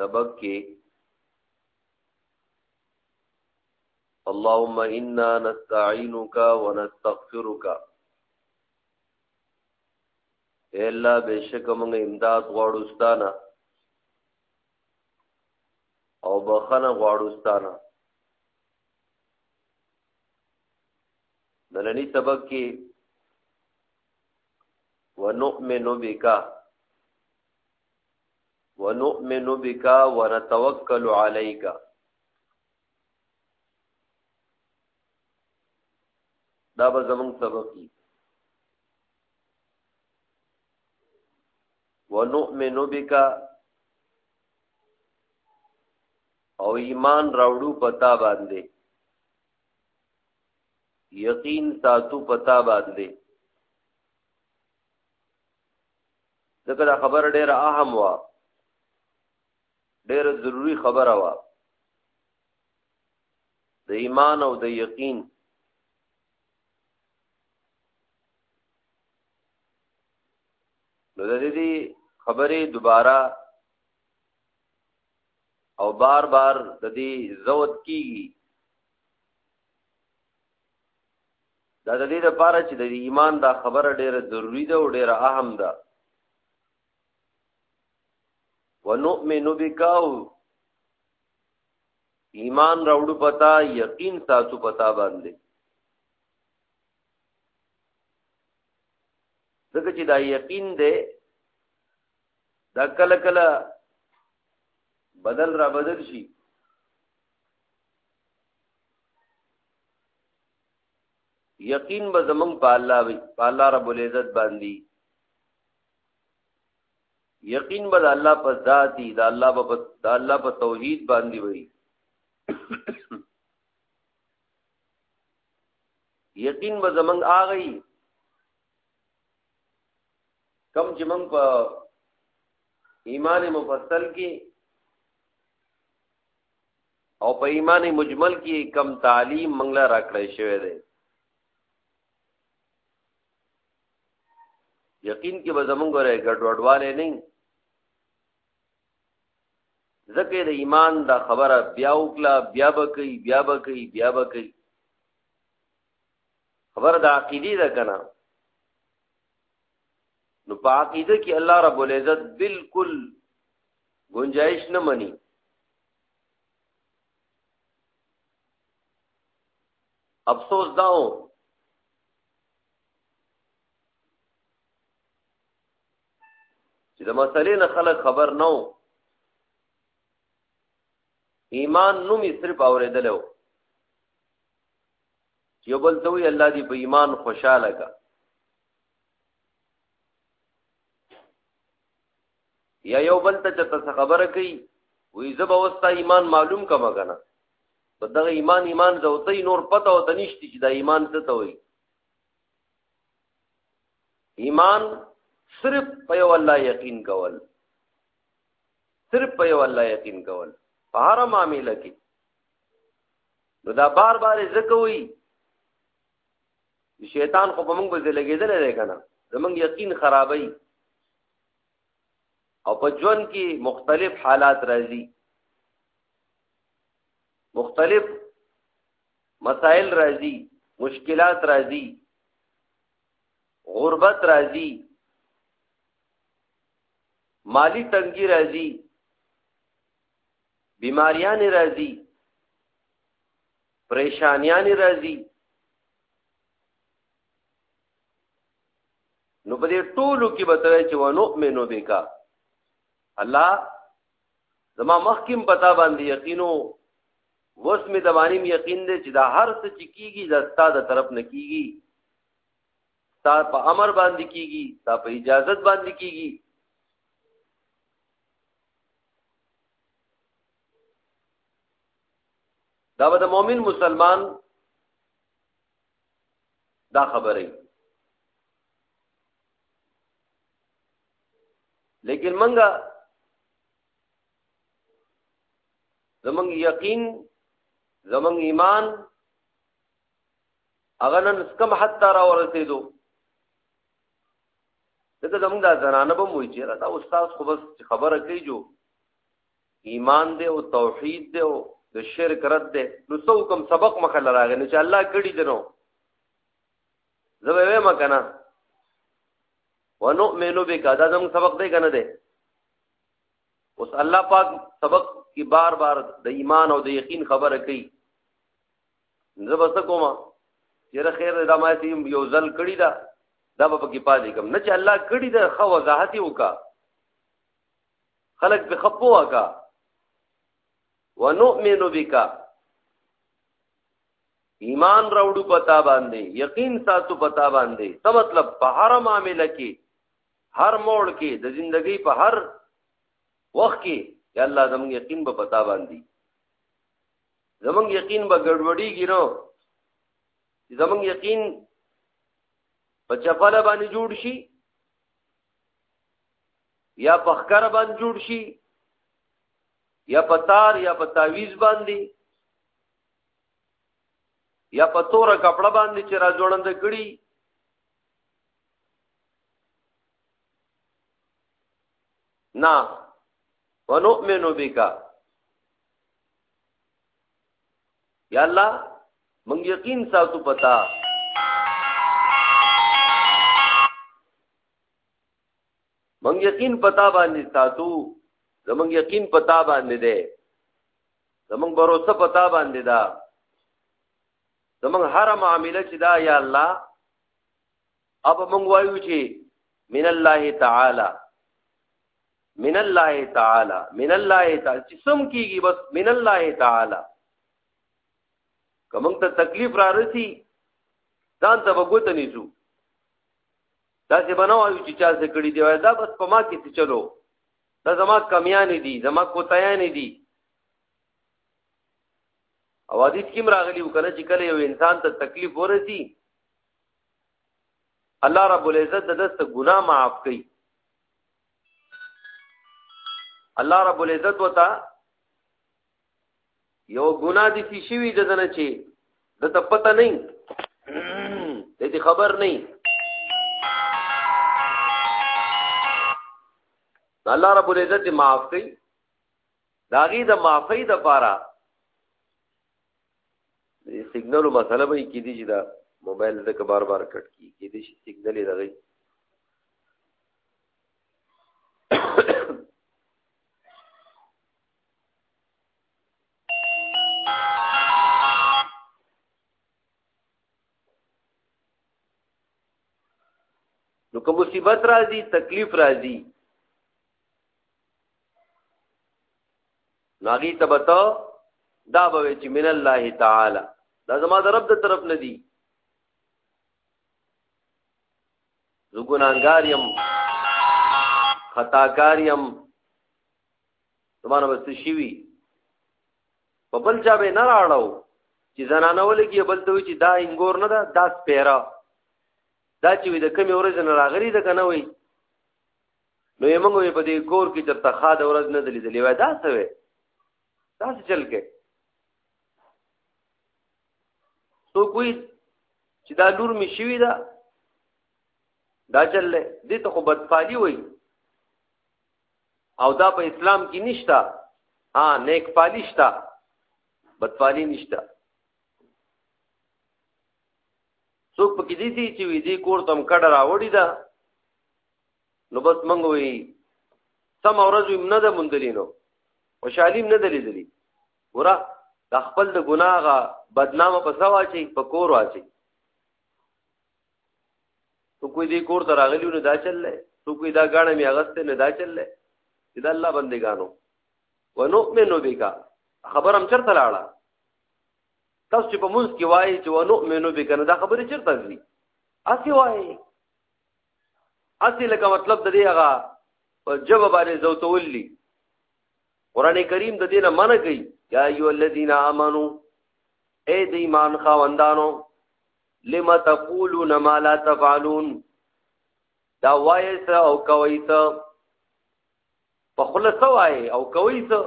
سبق کې اللهم انا نستعينك ونستغفرك اے الله بشک موږ امداد غواړو ستانه او بخنه غواړو ستانه نننی سبق کې ونؤمن بک ونؤمن بك ونتوكل عليك دا به زمون سبب دي ونؤمن بك او ایمان راوړو پتا باندې یقین ساتو پتا باندې ځکه دا خبره ډیره اهم و ډیره ضروری خبره و د ایمان او د یقین نو د دې خبرې دوباره او بار بار د دې زوت کیږي دا د دې لپاره چې د ایمان دا خبره ډیره ضروری ده او ډیره اهم ده ونؤمن بک او ایمان راوړو پتا یقین ساتو پتا باندې ځکه چې دا یقین دی دا کله کله بدل را بدل شي یقین به زمون په الله وی په الله رب العزت باندې یقین به الله په ذاتی د الله په د الله په توحید باندې وی یقین به زمون آغی کم چې موږ په ایمان مفصل کې او په ایمان مجمل کې کم تعلیم منګلا راکړی شوی دی یقین کې به زمونږ غره ګډوډواله نه ځکه د ایمان دا خبره بیا وکړه بیا به کوي بیا به کوي بیا به کوي خبر د عقیدې ده کنه نو په عقیده کې الله رب العزت بالکل گنجائش نه مني افسوس دا و چې د مسلې نه خلک خبر نه و ایمان نوم یې صرف اورېدل و یو بل ته وی الله دې په ایمان خوشاله کا یا یو بل ته چې ته خبره کوي وی زه به وستا ایمان معلوم کوم کنه په دغه ایمان ایمان زوته نور پته او تنشتي چې دا ایمان څه ته وایي ایمان صرف په یو الله یقین کول صرف په یو الله یقین کول په هر معاملې کې نو دا بار بار ذکر وی شیطان خو په موږ به لګیدل نه کنه زمونږ یقین خرابای او په ژوند کې مختلف حالات راځي مختلف مسائل راځي مشکلات راځي غربت راځي مالی تنګي راځي بیماریان راځي پریشانیان راځي نو په دې ټولو کې به ترې چې ونؤمنو بکا الله زما مخکیم پتا باندې یقینو وس می دوانیم یقین دې چې دا هر څه چې کیږي دا ستاد طرف نه کیږي تا په امر باندې کیږي تا په اجازت باندې کیږي دا به د مؤمن مسلمان دا خبره لیکن منګه زمنګ یقین زمنګ ایمان هغه نن کم حد ته راورسېدو دغه زموږ د زنانه به موي چې دا استاد خو بس خبره کوي جو ایمان دی او توحید دی او د شرک رد دی نو څو کوم سبق مخه لراغی نو چې الله کړی دنو زبې ما کنه ونؤمن بک دا زموږ سبق دی کنه دی اوس الله پاک سبق کی بار بار د ایمان او د یقین خبره کوي زبې څه کومه چیرې خیر دا ما سي یو ځل کړی دا دا په کې پاتې کوم نه چې الله کړی دا خو وضاحت وکا خلق به خپو وکا ونؤمن بک ایمان راوړو پتا باندې یقین ساتو پتا باندې څه مطلب په هر معاملې کې هر موړ کې د ژوندۍ په هر وخت کې یا الله زموږ یقین به پتا باندې زموږ یقین به ګډوډي ګینو زموږ یقین په چپاله باندې جوړ شي یا په ښکر باندې جوړ شي یا په تار یا په تعویز باندې یا په توره کپړه باندې چې را جوړند کړي نه ونؤمن بک یا الله مونږ یقین ساتو پتا من یقین پتا باندې ساتو زمون یقین پتا باندې ده زمون باور پتا باندې ده زمون هر معاملې چې دا یا الله اب مونږ وایو چې من الله تعالی من الله تعالی من الله تعالی چې سم کیږي بس من الله تعالی کوم ته تکلیف را رسی ځان ته وګوت نیسو دا څه بنو او چې چا څه کړی دی وای دا بس په ما کې څه چلو دا زما کمیان دي زما کوتایان دي او حدیث کې راغلی وکړه چې کله یو انسان ته تکلیف ورسی الله رب العزت د دست ګناه معاف کړي الله رب العزت وتا یو ګناه دي سی شوی د دنه چی د ته پته نه د دې خبر نه الله رب العزت معاف کړي داغي د معافی د پاره سیګنل مسله به کې دي چې دا موبایل د کبار بار کټ کی کې دي چې سیګنل یې راغی نو کوم مصیبت راځي تکلیف راځي ناغي تبتا دا به چې من الله تعالی دا زما د رب د طرف نه دی زګونانګار يم خطاکار يم زمانه بس شي وي په بل چا به نه راړو چې زنانه ولګي بل ته وي چې دا انګور نه ده دا سپیرا دا چې د کمی ورځ نه راغلی ده کنه وي نو یې موږ په دې کور کې چرته خاد ورځ نه دلی دلی وای دا څه وي دا څه چل کې سو کوئی چې دا لور می شوی ده دا چلې دې ته خو بدفالی وای او دا په اسلام کې نشته ها نیک پالی شته بدپالی نشته څوک پکې دي چې وی دې کور تم کډه راوړی دا نو بس منګ وی سم اورځ ویم نه د مندلینو خوشالیم نه دلی دلی ورا د خپل د ګناغه بدنامه په سوا چې په کور واچي تو کوی دې کور ته راغلیو نه دا چل لې تو کوی دا غاڼه می اغسته نه دا چل لې دا الله بندگانو ونؤمن بک خبرم چرته لاړه تاسو چې په مونږ کې وایي چې ونؤمن بک نه دا خبره چرته ځي اسی وایي اسی لکه مطلب د دې هغه جواب باندې زوتوللی قران کریم د دینه منع کوي یا ایو الذین آمنو اے د ایمان خواندانو لما تقولون ما لا تفعلون دا وایې څه او کوي څه په خله څه وایې او کوي څه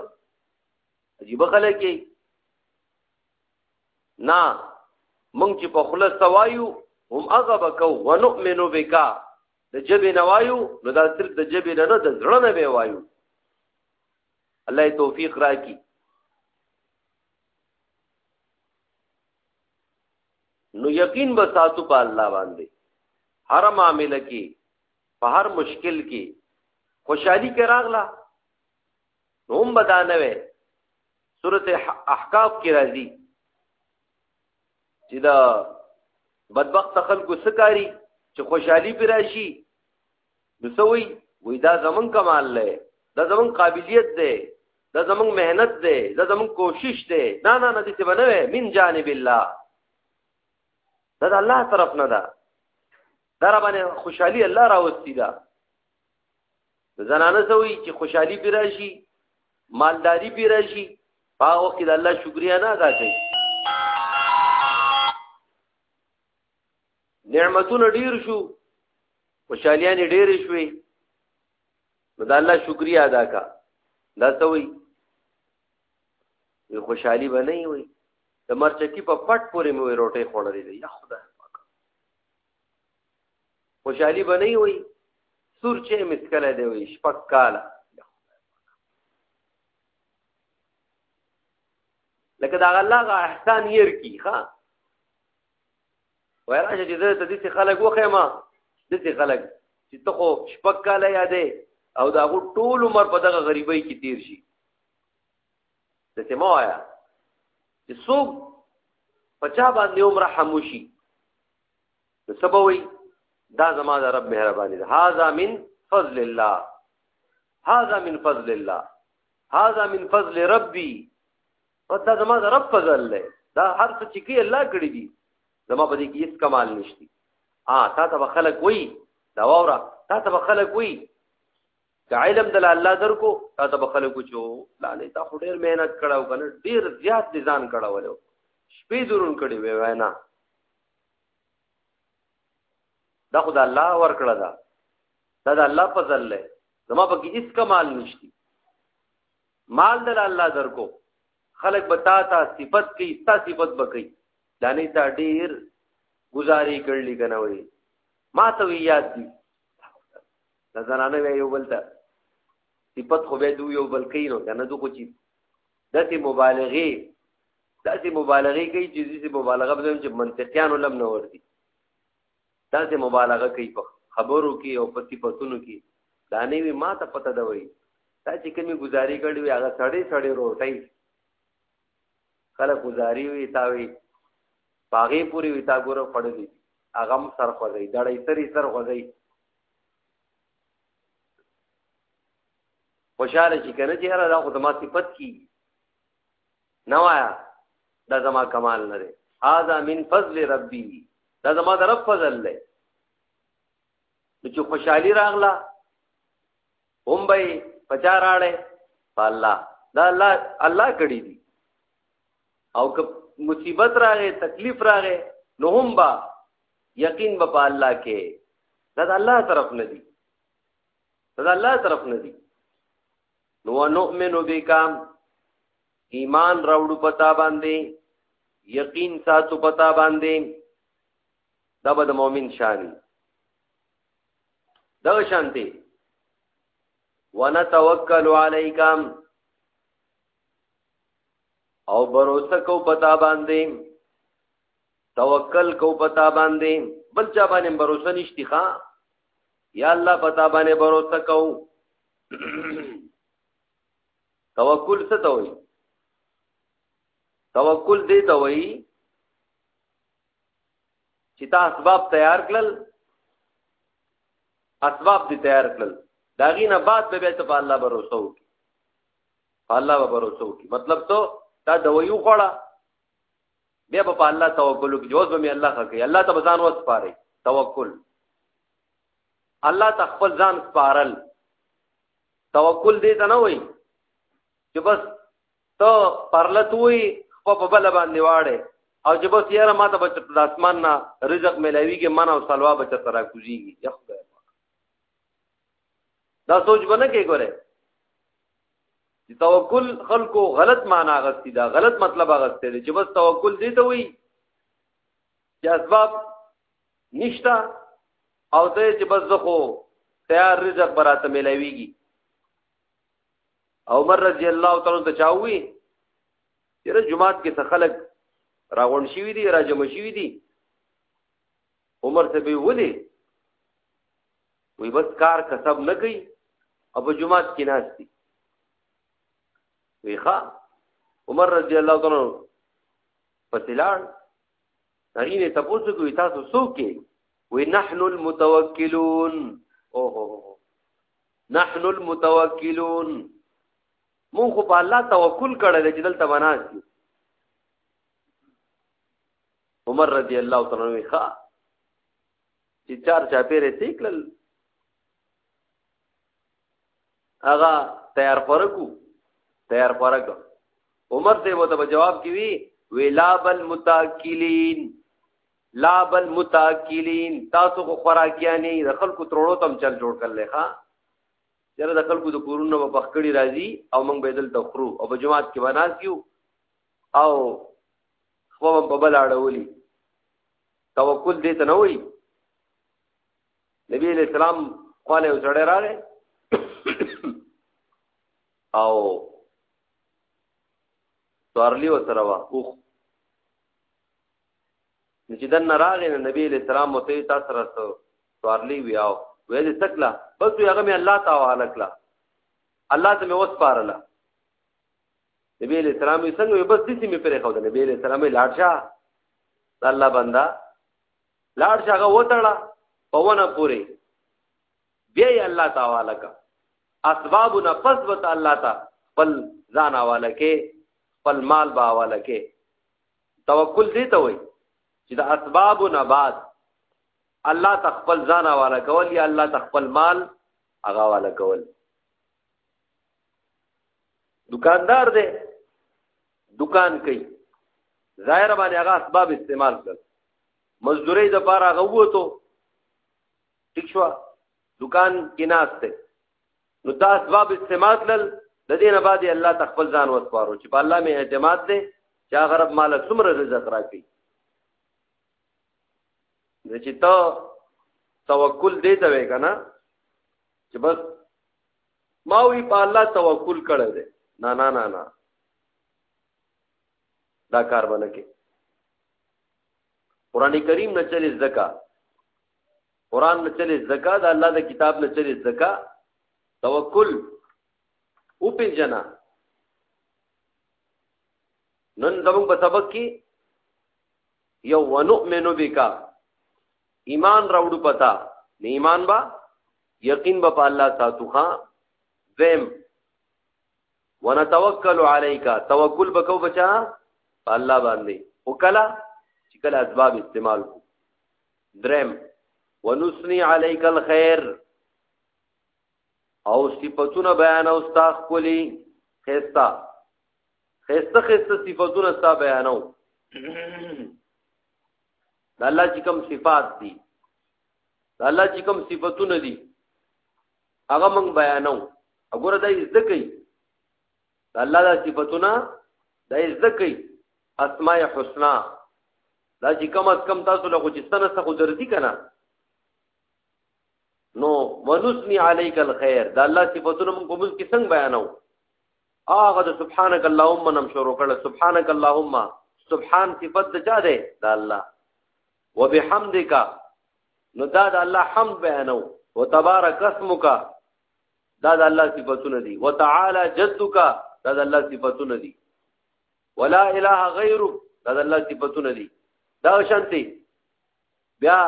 عجیب خلک یې نه مونږ چې په خله څه وایو هم هغه بکو ونؤمن بک د جبې نه وایو نو دا صرف د جبې نه نه د زړه نه به وایو الله توفیق راکړي نو یقین به ساتو په الله باندې هر معاملې کې په هر مشکل کې خوشحالي کې راغله نو هم بدانه وي سورته احقاف کې راځي چې دا بدبخت خلکو سکاري چې خوشحالي پر راشي نو سوي وې دا زمون کمال لې دا زمون قابلیت دی دا زمون مهنت دی دا زمون کوشش دی نه نه نه دې څه بنوي من جانب الله دا د الله طرف نه ده دا را باندې خوشحالي الله راوستي ده زنانه سوي چې خوشحالي پیرا شي مالداری پیرا شي په هغه وخت کې د الله شکریا نه ادا کوي نعمتونه ډیر شو خوشالیانې ډېرې شوې نو د الله شکریا ادا کا دا څه وایي وی خوشحالي به نه وي د مرچکی په پټ پورې مې روټۍ خوړلې ده یا خدای پاک خوشحالي به نه وي سور چې مسکله دی وي شپږ کاله لکه دا الله غا احسان ير کی ها وای راشه چې زه د دې خلک وخه ما د دې خلک چې ته خو شپک کاله یادې او دا غو ټول عمر په دغه غریبۍ کې تیر شي د ته ما آیا چې څوک پچا باندې عمر حموشي نو سبا وای دا زما د رب مهرباني ده هاذا من فضل الله هاذا من فضل الله هاذا من فضل ربي او دا زما د رب فضل دی دا هر څه چې کې الله کړی دي زما په دې کې هیڅ کمال نشتی ها تا ته خلک وای دا وره تا ته خلک وای که علم د الله درکو تا ته خلک چو لا نه تا خډیر مهنت کړو کنه ډیر زیات دي ځان کړو شپې درون کړي وای وینا دا خدای الله ور کړه دا دا الله فضل له زما په کې هیڅ کمال نشتی مال دل الله درکو خلق بتا تا صفت کی ستا صفت بکی دانی تا ډیر گزاری کړلی کنه وی ما ته یاد دی دا زنانه وی یو بلتا صفت خو به دو یو بل کینو کنه دو کو چی دته مبالغه داسې مبالغه کوي چې داسې مبالغه به چې منطقيان لم نه ورتي دا سه مبالغه کوي په خبرو کې او په صفاتونو کې دا نه وي ما ته پته ده وي تا چې کومي گزاري کړې وي هغه سړې سړې روټي کله گزاري وي تا وي باغې پوری وي تا ګوره پړلې هغه هم سر خوځي دړې سری سر خوځي خوشاله چې کنه چې هر دا خدمات صفت کی نه وایا دا زما کمال نه دی هاذا من فضل ربي دا زما د رب فضل دی نو چې خوشحالي راغله هم به پچا راړې په الله دا الله الله کړی دی او که مصیبت راغې تکلیف راغې نو هم با یقین به په الله کې دا د الله طرف نه دی دا د الله طرف نه دی نو نؤمن بکام ایمان راوړو پتا باندې یقین ساتو پتا باندې دا به د مؤمن شان دا شانتي ونتوکل علیکم او بروسه کو پتا باندې توکل کو پتا باندې بل چا باندې بروسه نشتی ښا یا الله پتا باندې بروسه کو توکل څه ته وایي توکل دې ته وایي چې تا اسباب تیار کړل اسباب دې تیار کړل دا غینه بعد به ته په الله باور وسو کی په الله باور وسو کی مطلب ته تا دویو خوړه بیا په الله توکل وکړي جوز به می الله خکې الله ته بزان وس پاره توکل الله ته خپل ځان سپارل توکل دې ته نه وای چې بس ته پرلتوي خو په بل باندې واړې او چې بس یاره ماته بچ د اسمان نه رزق ملاويږي من او سلوا بچ تر کوزيږي یا خدای دا سوچ بنه کې ګوره چې توکل خلکو غلط معنا غستی دا غلط مطلب غسته دي چې بس توکل دې ته وای چې اسباب نشتا او ته چې بس زخو تیار رزق براته ملاویږي عمر رضی الله تعالی ته چاوي چیرې جمعات کې څه خلک راغون شوی دي راجم شوی دي عمر ته به ولي وی بس کار کسب نه کوي او په جمعات کې ناشتي وی ښا عمر رضی الله تعالی په تلان هغه نه تاسو کوی تاسو څوک وي نحن المتوکلون او هو نحن المتوکلون مون خو په الله توکل کړل چې دلته بناس دي عمر رضی الله تعالی عنہ ښا چې چار چا پیرې سیکل هغه تیار خورکو تیار خورک عمر ته وته په جواب کې وی ویلا بل متاکلین لا بل متاکلین تاسو خو خوراکیانی د خلکو ترونو تم چل جوړ کړل ښا چېرې د خلکو د کورونو په بخکړی راځي او موږ به دل تخرو او په جماعت کې بناس کیو او خو په بل اړولي توکل دې ته نه وایي نبی علیہ السلام خواله یو سړی راغی او سوارلی و سره وا اوخ چې دن راغی نو نبی علیہ السلام مو ته تاسو سره سوارلی ویاو وې دې تکلا بس هغه مې الله تعالی کلا الله ته مې وسپارله نبی علیہ السلام یې څنګه بس دې مې پرې خو د نبی علیہ السلام لاړ شه الله بندا لاړ چې هغه وتړه په ونه پورې بیا یې الله ته حواله کړه اسبابو نه پس به ته الله ته خپل ځان حواله کې خپل مال به حواله کې توکل دې ته وایي چې د اسبابو نه بعد الله ته خپل ځان حواله کول یا الله ته خپل مال هغه حواله کول دکاندار دی دکان کوي ظاهر باندې هغه اسباب استعمال کړ مزدوري د پاره غووتو ٹھیک شو دکان کې ناشته نو دا اسباب استعمال لل د دې نه بعد الله تخفل ځان وسپارو چې په الله مې اعتماد دې چې هغه رب مال څومره رزق راکړي د چې ته توکل دې ته وې کنه چې بس ما وی په الله توکل کړی دی نه نه نه نه دا کار باندې کې قران کریم نه چلی زکا قران نه چلی زکا دا الله د کتاب نه چلی زکا توکل او په جنا نن زموږ په سبق کې یو ونؤمن بک ایمان راوړو پتا نه ایمان با یقین به په الله ساتو ها زم ونتوکل علیک توکل بکو بچا په الله باندې او کلا چې کلا اسباب استعمال کو درم ونسنی علیک الخير او صفاتونه بیان او استاخ کولی خيستا خيسته خيسته صفاتونه استا بیانو د الله چې کوم صفات دي د الله چې کوم صفاتونه دي هغه موږ بیانو وګوره دا زده کوي الله دا صفاتونه دا زده کوي اسماء الحسنا دا چې کم از کم تاسو له خجستانه څخه درځي کنه نو ونثني عليك الخير دا الله صفاتونه موږ په موږ کې څنګه بیانو هغه د سبحانك اللهم نم شروع کړه سبحانك اللهم سبحان صفت د چا ده دا الله وبحمدک نو دا د الله حمد بیانو وتبارک اسمک دا د الله صفاتونه دي وتعالى جدک دا د الله صفاتونه دي ولا اله غیرک دا د الله صفاتونه دي دا شانتي بیا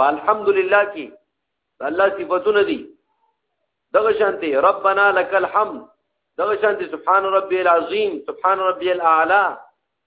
فالحمدلله کی الله صفاتونه دي دغه شانتي ربنا لك الحمد دغه شانتي سبحان ربي العظیم سبحان ربي الاعلى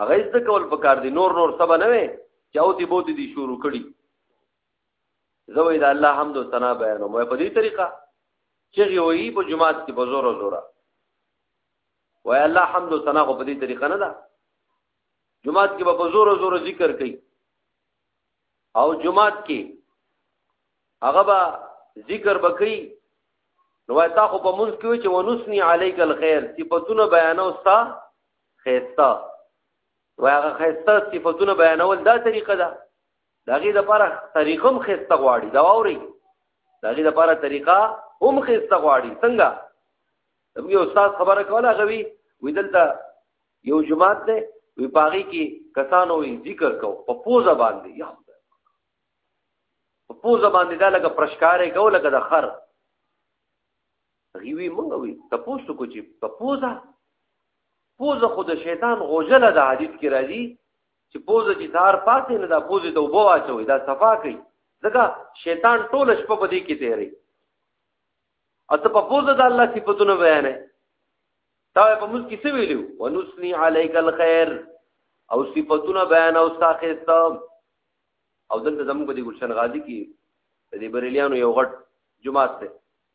هغه یې څه کول په کار دي نور نور سبا نه وي چې او تی بوتي دي شروع کړي زوی دا الله حمد او ثنا بیان مو په دې طریقه چې وی په جماعت کې په زور او زور وای الله حمد او ثنا په دې طریقه نه ده جماعت کې په زور او زور ذکر کوي او جماعت کې هغه به ذکر بکې نو تا خو په منځ کې چې ونسنی علیک الخير صفاتونه بیانو ستا خيسته وای هغه خيسته صفاتونه بیانول دا طریقه ده داغه د پاره طریقه هم خيسته غواړي دا ووري داغه د پاره طریقه هم خيسته غواړي څنګه دغه استاد خبره کوله غوي وې دلته یو جماعت ده وی پاغي کې کسانو وی ذکر کو په پوزا باندې یا په پوزا باندې دا لکه پرشکارې کو لکه د خر غیوی مونږ وی تپوس کو چې په پوزا پوزا خود شیطان غوجل د حدیث کې راځي چې پوزا چې دار پاتې نه دا پوزا ته وبو واچوي دا صفا کوي ځکه شیطان ټول شپه په دې کې تیری اته په پوزا د الله صفاتونه بیان تا په موږ کې څه ویلو ونسنی علیک الخير او صفاتونه بیان او ساخست او دلته زموږ په دې ګلشن غازی کې د بریلیانو یو غټ جماعت ته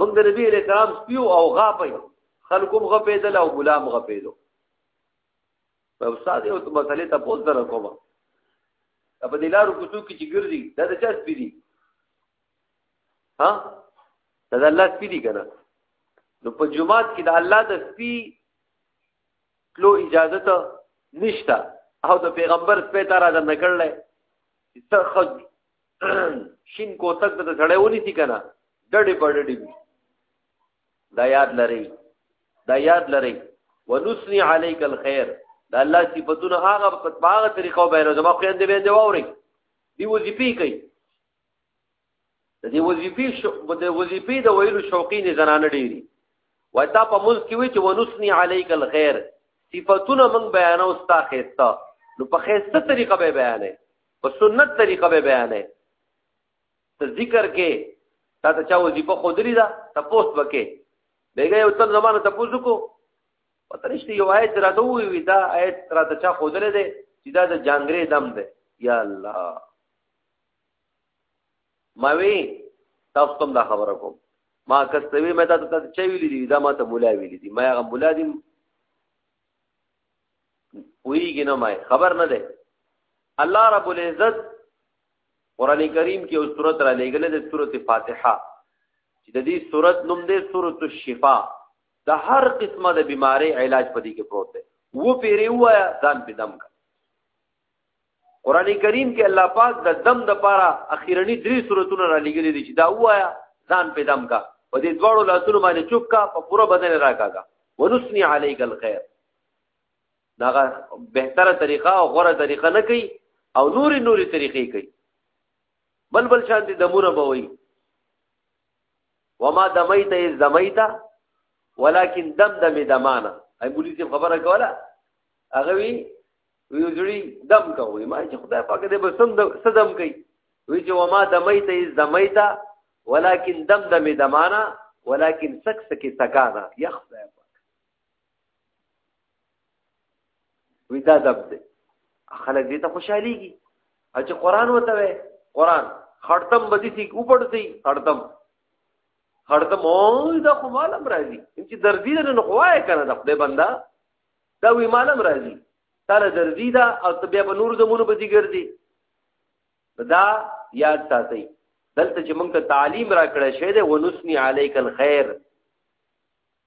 موږ د نبی علیہ السلام سپیو او غاپي خلکوم غپېدل او غلام غپېدو په استاد یو مسلې ته پوز در کوم په دې لارو کوڅو کې چې ګرځي دا د چا سپی دي ها دا د الله سپی دي کنه نو په جمعات کې د الله د سپی تلو اجازه ته نشته او د پیغمبر سپی ته را ده نکړلې څه خد شین کوتک ته سړی ونی سي کنه ډډې پړډې وي دا یاد لري دا یاد لري ونسني عليك الخير دا الله صفاتونه هغه په باغ طریقو بیان زما خو اندې باندې ووري دی وظیفه کوي د دې وظیفې شو د وظیفې د ویلو شوقین زنانه ډېری وای تا په ملک کې وی چې ونسني عليك الخير صفاتونه من بیانو ستا خيستا نو په خيسته طریقه به بیانې په سنت طریقه به بیانې ته ذکر کې تا ته چا وظیفه خودلی دا تپوس وکې بیګه یو تن زمانه تپوس کو پته نشته یو آیت راته وی دا آیت راته چا خودلې ده چې دا د جانګرې دم ده یا الله ما وی تاسو ته دا خبره کوم ما کستوی مې دا ته چا ویلې دي دا ما ته مولا ویلې دي ما هغه مولا دي ویږي نه مای خبر نه ده الله رب العزت قران کریم کې او سورۃ را لګلې د سورۃ فاتحه چې د دې سورۃ نوم دی سورۃ الشفاء د هر قسمه د بیماری علاج پدې کې پروت دی و پیری وایا ځان په دم کا قران کریم کې الله پاک د دم د پاره اخیرنی درې سوراتونه را لګلې دي چې دا وایا ځان په دم کا په دې دواړو لاسونو باندې چوک کا په پوره بدن راکاګه ونسنی علیک الخير داغه بهتره طریقه او غوره طریقه نه کوي او نوري نوري طریقې کوي بل بل شان دي دمونه به وي وما دمیت از دمیت ولكن دم دم دمانه اي بولی سي خبره کوله هغه وی وی جوړي دم کوي ما چې خدای پاک دې بسم صدم کوي وی چې وما دمیت از دمیت ولكن دم دم دمانه ولكن سک سکی سکانا یخ خدای وی دا دب دی خلک دې ته خوشحاليږي چې قران وته وي قران خړتم بدی سي اوپړ سي خړتم خړتم او دا خو مالم راځي چې دردي نه نو خوای کنه د خپل بندا دا وی مالم راځي تعالی دردي دا او بیا په نور زمونو بدی ګرځي دا یاد ساتي دلته چې موږ ته تعلیم را کړی شه ده ونسنی علیک الخير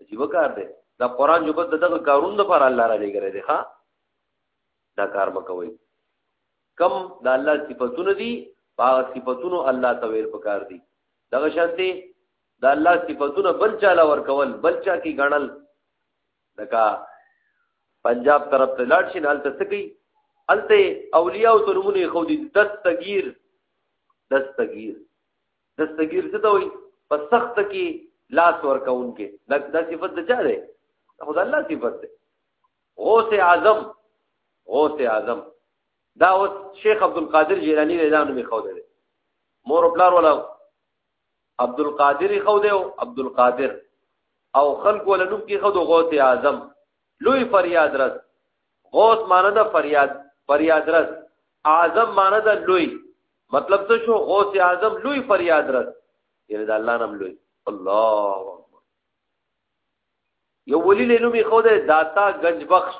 عجیب کار دی دا قران جو بد دغه کارون د پر الله را لګره دی ها دا کار مکوي کم دا الله صفاتونه دي هغه صفاتونو الله تویل پکار دي دغه شانتي دا الله صفاتونه بل چا لا ور کول بل چا کی غنل دکا پنجاب طرف ته لاړ شي نه الته سکی الته اولیاء او ترمونه خو دي دستگیر دستگیر دستګیر څه ته وایي په سخت کې لاس ورکون کې دا د صفت د چا دی خدای الله صفت دی غوث اعظم غوث اعظم دا اوس شیخ عبد القادر جیلانی له ځانو می خو دی مور پلار ولا عبد القادر خو دی او عبد القادر او خلق ولا نوم کې خو د غوث اعظم لوی فریاد رس غوث معنی د فریاد فریاد رس اعظم معنی د لوی مطلب څه شو غوث اعظم لوی فریاد رد یعنی دا الله نام لوی الله اکبر یو ولی له نومي خو ده داتا گنج بخش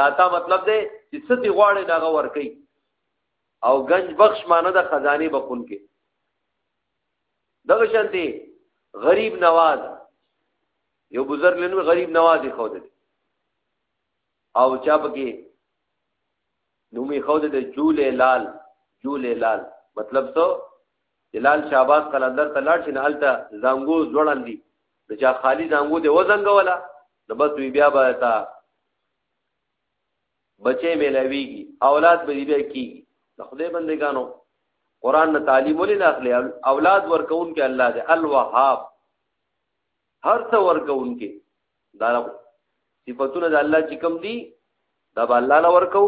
داتا مطلب ده چې څه دی غواړي دا غور کوي او گنج بخش معنی د خزانه بخون کې دغه شانتي غریب نواز یو بزرګ لنو غریب نواز خو ده او چا پکې نومي خو د جول لال جول لال مطلب څه جلال شاباز قلندر ته لاړ شي نه هلته زنګو ځوړن دي د چا خالی زنګو دی وزنګولا نو بس وی بیا به تا بچې ملاویږي اولاد به بیا کیږي د خدای بندگانو قران نه تعلیم ولې نه اخلي اولاد ورکون کې الله دې الوهاب هر څه ورکوونکې دا صفاتونه د الله چې کوم دي دا به الله له ورکو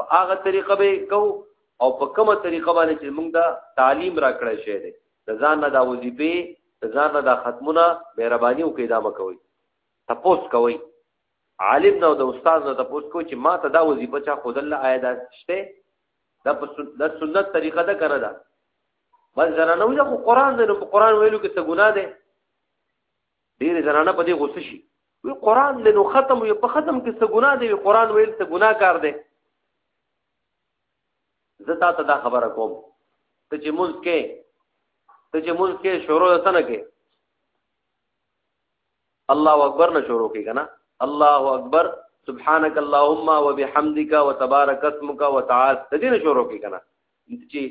په هغه طریقه به کو او په کومه طریقه باندې چې موږ دا تعلیم را کړی شی دی د ځان نه دا وظیفه د ځان نه دا ختمونه مهرباني او کیدا مکوي تپوس کوي عالم نو د استاد نه تپوس کوي چې ما ته دا وظیفه چا خود الله آیا دا شته دا په د سنت طریقه ده کنه دا بس زنانه وي خو قران دی نو په قران ویلو کې څه ګناه ده ډېر زنانه په دې غوسه شي وی قران دی نو ختم وي په ختم کې څه ګناه دی قران ویل څه ګناه کار دی زه تا ته دا خبره کوم ته چې مونږ کې ته چې مونږ کې شروع سره کې الله اکبر نه شروع کی کنه الله اکبر سبحانك اللهم وبحمدك وتبارك اسمك وتعالى د دې نه شروع کی کنه چې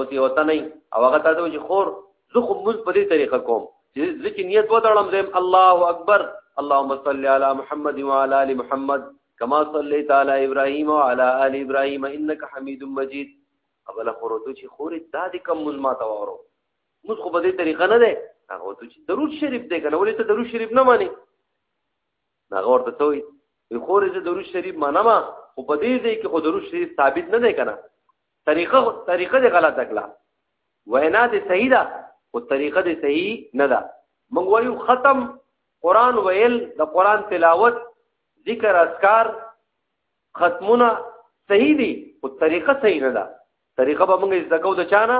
وتی وته نه او هغه ته چې خور زه خو موږ په دې طریقه کوم چې زه چې نیت وتړم زم الله اکبر اللهم صل على محمد وعلى ال محمد كما صليت على ابراهيم وعلى ال ابراهيم انك حميد مجيد ابل خورته چې خور د دې کوم مزما تاورو موږ خو په دې طریقه نه ده هغه ته چې درود شریف دی کنه ولې ته درود شریف نه مانی هغه ورته ته وي خو زه درود شریف مانم خو په دې ځای کې خو درود شریف ثابت نه دی کنه طریقه طریقه دې غلطه کړه وینا دې صحیح ده او طریقه دې صحیح نه ده موږ وایو ختم قران ویل د قران تلاوت ذکر اذکار ختمونه صحیح دي او طریقه صحیح نه ده طریقه به موږ زده کوو د چانه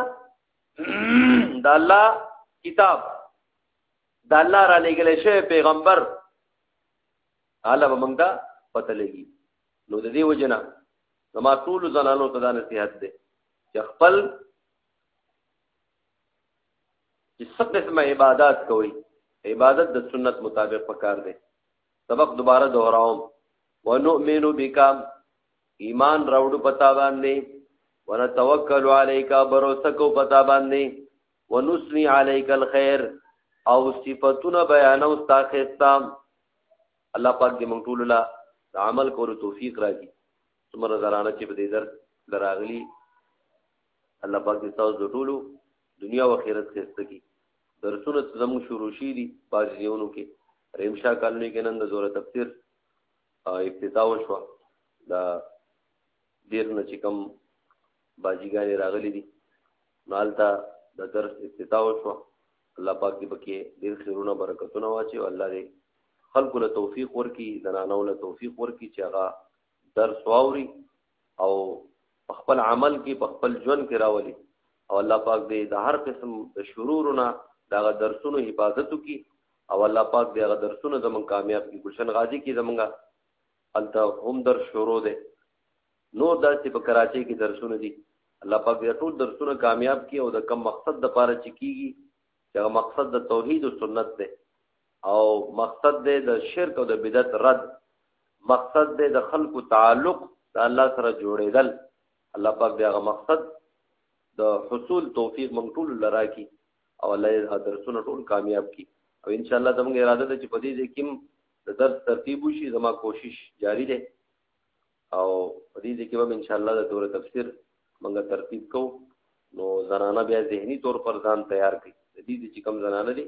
دا الله کتاب دا الله را لګل شي پیغمبر اعلی موږ دا پته لګي نو د دې وجنه زما ټول زنانو ته دا نصيحت ده چې خپل چې څه قسمه عبادت کوي عبادت د سنت مطابق پکار دی سبق دوباره دهراوم ونؤمن بک ایمان راوړو پتا باندې ونتوکل علیک بروسه کو پتا باندې ونسنی علیک الخير او صفاتونه بیانو ستا خستا الله پاک دې موږ ټول له عمل کولو توفیق راکړي څومره زرانه چې په دې درس دراغلی الله پاک دې تاسو ټول دنیا او آخرت خسته کی درسونه زموږ شروع شي دي پاجیونو کې ریمشا کالونی کې نن د زوره تفسیر افتتاح شو دا ډیر نه چې کوم باجیګانې راغلي دي نالتا د درس افتتاح شو الله پاک دې پکې ډیر خیرونه برکتونه واچي او الله دې خلکو له توفیق ورکي زنانو له توفیق ورکي چې هغه درس واوري او خپل عمل کې په خپل ژوند کې راولي او الله پاک دې د هر قسم د شرورونه دغه درسونو حفاظت وکي او الله پاک دې هغه درسونه زمونږ کامیاب کړي ګلشن غازی کې زمونږ هلته هم درس شروع دی نور داسې په کراچۍ کې درسونه دي الله پاک دې ټول درسونه کامیاب کړي او د کم مقصد د پاره چې کیږي چې هغه مقصد د توحید او سنت دی او مقصد دې د شرک او د بدعت رد مقصد دې د خلکو تعلق د الله سره جوړېدل الله پاک دې هغه مقصد د حصول توفیق مونږ ټول لراکي او الله یې دا درسونه ټول کامیاب کړي او ان شاء الله زموږ اراده ده چې په دې ځای کې د درس ترتیب وشي زما کوشش جاری ده او په دې ځای کې به ان شاء الله د دور تفسیر موږ ترتیب کوو نو زنانه بیا ذهني طور پر ځان تیار کړي د دې چې کم زنانه دي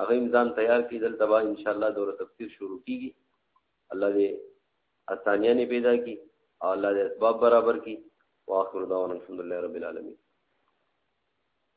هغه ځان تیار کړي دلته به ان شاء الله دور تفسیر شروع کیږي الله دې اسانیاں نے پیدا کی اور اللہ دے اسباب برابر کی واخر دعوانا الحمدللہ رب العالمین